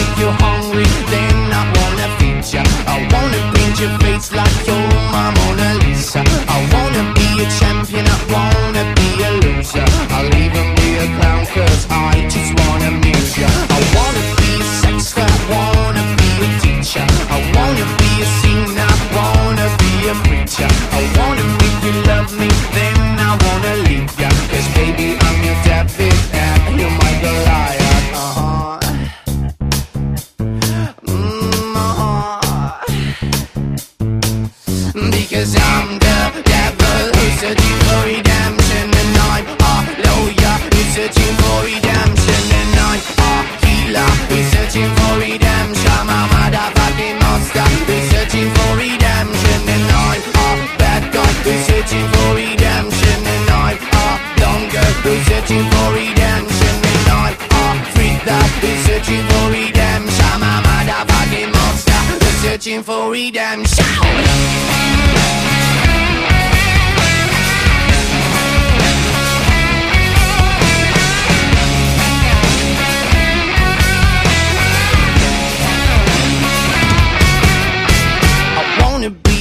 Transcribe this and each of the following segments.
make you hungry, then Because I'm the devil who's searching for redemption? And I'm a lawyer who's searching for redemption? And I'm a healer who's searching for redemption? I'm a motherfucking monster who's searching for redemption? And I'm a bad guy who's searching for redemption? And I'm a dumb who's searching for redemption? And I'm a freak that who's searching for redemption? I'm a motherfucking monster who's searching for redemption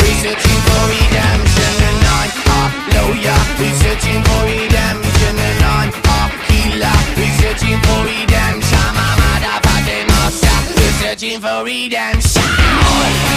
we're searching for redemption and I'm lawyer. We're searching for redemption and I'm healer. We're searching for redemption, my We're searching for redemption.